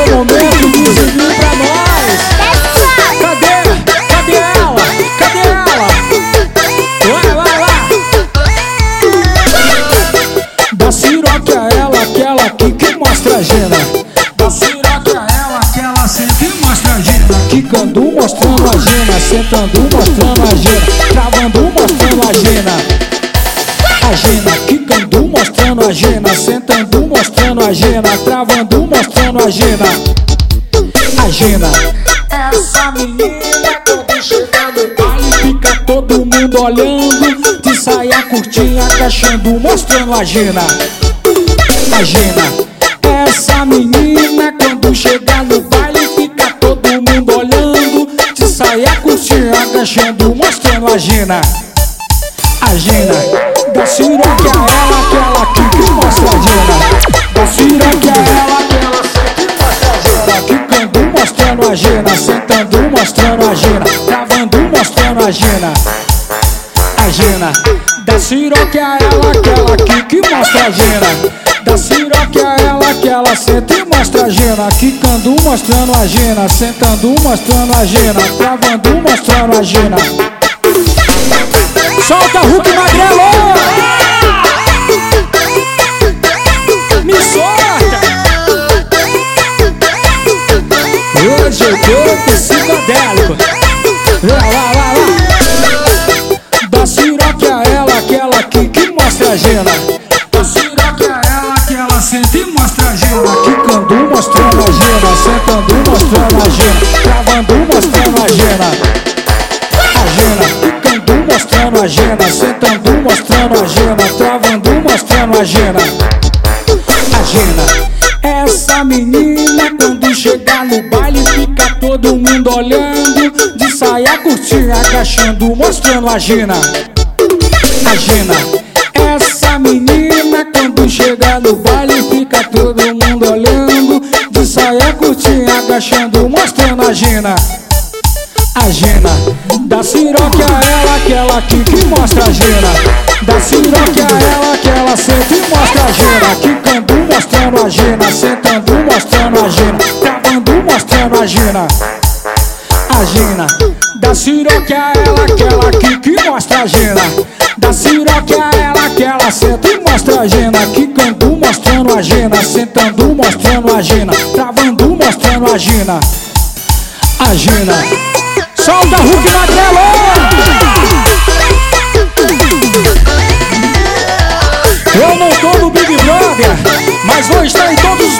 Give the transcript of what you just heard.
o momento musiquinho pra nós. Cadê? Cadê ela? Cadê ela? Vai, vai, vai. Da Ciroca é ela, aquela aqui que mostra a gena. Da Ciroca é ela, aquela sempre mostra a gena. Quicando, mostrando a gena. Sentando, mostrando a gena. Travando, mostrando a gena. A Gina, quicando, mostrando a Gina. Sentando, mostrando a Gina. Travando, mostrando a Gina. A. Essa menina quando chega no baile Fica todo mundo olhando De saia curtinha, agachando, mostrando a Gina A Essa menina quando chega no baile Fica todo mundo olhando De saia curtinha, agachando, mostrando a Gina A Gina Da siroque a ela, aquela que, que mostra a Da siroque a ela, aquela sempre mostra a Gina Quicando, mostrando a Gina Sentando, mostrando a Gina Travando, mostrando a Gina A Gina Da siroque a ela, aquela que, que mostra a Gina Da siroque a ela, aquela senta e mostra a Gina Quicando, mostrando a Gina Sentando, mostrando a Gina Travando, mostrando a Gina Solta Hulk Magrelo! Me solta! Hoje eu tô psicodélico Lá, lá, lá, lá Da siroque a ela, aquela que, que mostra a Gina Da siroca ela que ela sempre mostra a Gina. Quicando, mostrando a Gina Sentando, mostrando a Gina Mostrando a Gina Travando, mostrando a Gina A Gina Essa menina quando chegar no baile Fica todo mundo olhando. De saia curtinha, agachando, mostrando a Gina A Gina Essa menina quando chegar no baile Fica todo mundo olhando. De saia curtinha, agachando, mostrando a Gina a Gina Da siroque a ela, aquela que, que mostra a Gina Da siroque a ela, que ela sempre mostra a Gina Quicando, mostrando a Gina Sentando, mostrando a Gina Travando, mostrando a Gina A Gina Da siroque a ela, aquela que, que mostra a Gina Da siroque a ela, que ela senta e mostra a Gina Quicando, mostrando a Gina Sentando, mostrando a Gina Travando, mostrando a Gina A Gina Solta Hulk Magrelo! Eu não tô no Big Brother, mas vou estar em todos os